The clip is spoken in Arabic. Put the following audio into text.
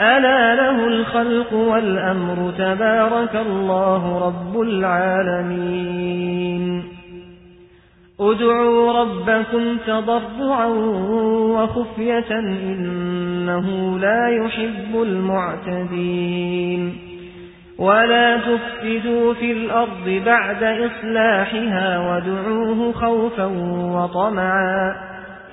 ألا له الخلق والأمر تبارك الله رب العالمين. ادعوا ربكم تضرعا وخفية إنه لا يحب المعتدين. ولا تفسدوا في الأرض بعد إصلاحها ودعوه خوفا وطمعا.